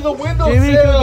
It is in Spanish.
the windowsill.